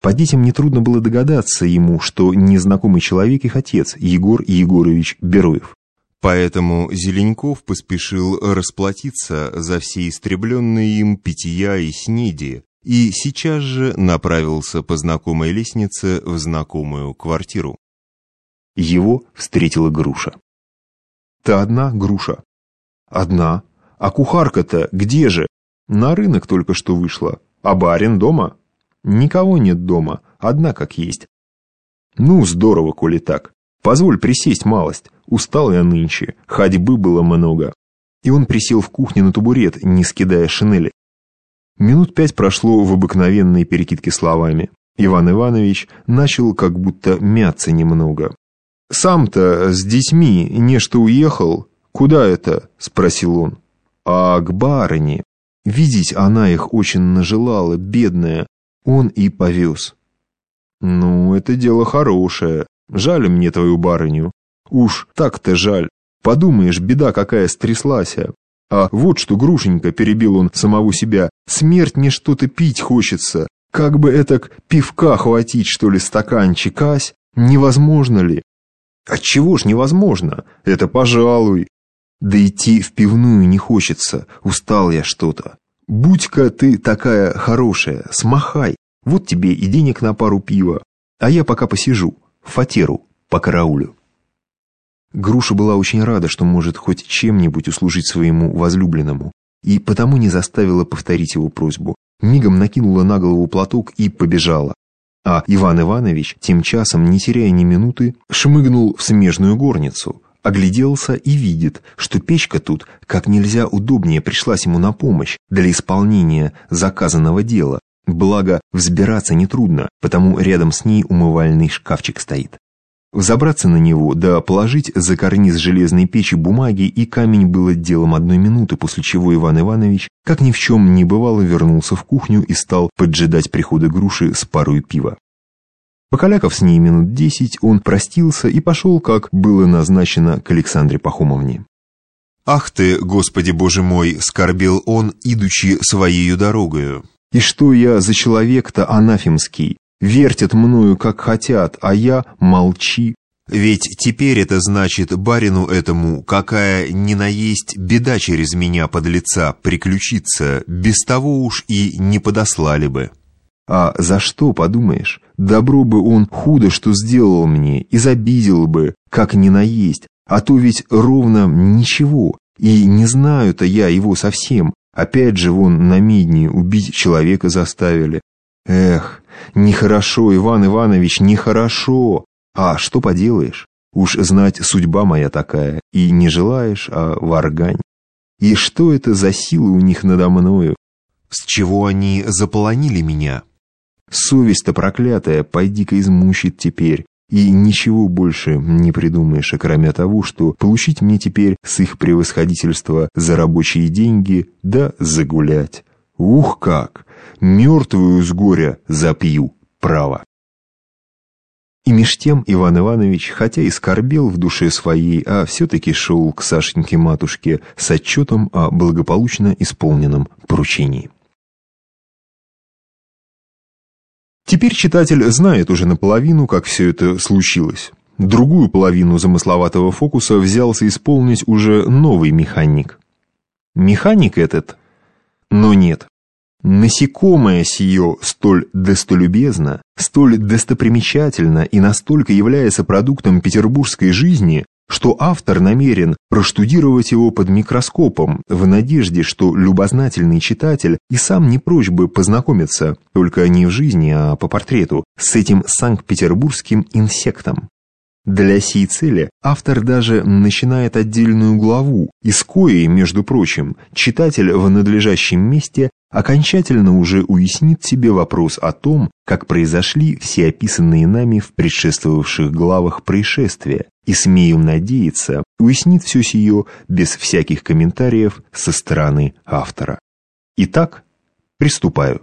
По детям нетрудно было догадаться ему, что незнакомый человек их отец, Егор Егорович Бероев. Поэтому Зеленьков поспешил расплатиться за все истребленные им питья и снеди, и сейчас же направился по знакомой лестнице в знакомую квартиру. Его встретила груша. «Ты одна, груша?» «Одна. А кухарка-то где же?» «На рынок только что вышла. А барин дома?» «Никого нет дома. Одна как есть». «Ну, здорово, коли так. Позволь присесть малость. Устал я нынче. Ходьбы было много». И он присел в кухне на табурет, не скидая шинели. Минут пять прошло в обыкновенной перекидке словами. Иван Иванович начал как будто мяться немного. «Сам-то с детьми нечто уехал? Куда это?» — спросил он. «А к барыне. Видеть она их очень нажелала, бедная. Он и повез». «Ну, это дело хорошее. Жаль мне твою барыню. Уж так-то жаль. Подумаешь, беда какая стряслась. А вот что, Грушенька, перебил он самого себя, смерть мне что-то пить хочется. Как бы этак пивка хватить, что ли, стаканчик, ась? Невозможно ли? Отчего ж невозможно? Это пожалуй. Да идти в пивную не хочется, устал я что-то. Будь-ка ты такая хорошая, смахай. Вот тебе и денег на пару пива. А я пока посижу, фатеру, по караулю. Груша была очень рада, что может хоть чем-нибудь услужить своему возлюбленному, и потому не заставила повторить его просьбу. Мигом накинула на голову платок и побежала. А Иван Иванович, тем часом, не теряя ни минуты, шмыгнул в смежную горницу, огляделся и видит, что печка тут как нельзя удобнее пришлась ему на помощь для исполнения заказанного дела, благо взбираться нетрудно, потому рядом с ней умывальный шкафчик стоит. Взобраться на него, да положить за карниз железной печи бумаги и камень было делом одной минуты, после чего Иван Иванович, как ни в чем не бывало, вернулся в кухню и стал поджидать прихода груши с парой пива. Покаляков с ней минут десять, он простился и пошел, как было назначено, к Александре Пахомовне. «Ах ты, Господи Боже мой!» — скорбел он, идучи своею дорогою. «И что я за человек-то анафемский? Вертят мною, как хотят, а я молчи. Ведь теперь это значит барину этому, какая ни наесть беда через меня под лица приключиться, без того уж и не подослали бы. А за что, подумаешь? Добро бы он худо что сделал мне, изобидел бы, как ни наесть, а то ведь ровно ничего, и не знаю-то я его совсем. Опять же вон на медне убить человека заставили. Эх, нехорошо, Иван Иванович, нехорошо. А что поделаешь? Уж знать, судьба моя такая, и не желаешь, а варгань. И что это за силы у них надо мною? С чего они заполонили меня? Совесть-то проклятая, пойди-ка измучит теперь. И ничего больше не придумаешь, кроме того, что получить мне теперь с их превосходительства за рабочие деньги, да загулять. Ух как! Мертвую с горя запью, право. И меж тем Иван Иванович, хотя и скорбел в душе своей, а все-таки шел к Сашеньке-матушке с отчетом о благополучно исполненном поручении. Теперь читатель знает уже наполовину, как все это случилось. Другую половину замысловатого фокуса взялся исполнить уже новый механик. Механик этот? Но нет, Насекомое сие столь достолюбезно, столь достопримечательно и настолько является продуктом петербургской жизни, что автор намерен проштудировать его под микроскопом в надежде, что любознательный читатель и сам не прочь бы познакомиться, только не в жизни, а по портрету, с этим санкт-петербургским инсектом. Для сей цели автор даже начинает отдельную главу, из коей, между прочим, читатель в надлежащем месте окончательно уже уяснит себе вопрос о том, как произошли все описанные нами в предшествовавших главах происшествия, и, смею надеяться, уяснит все сие без всяких комментариев со стороны автора. Итак, приступаю.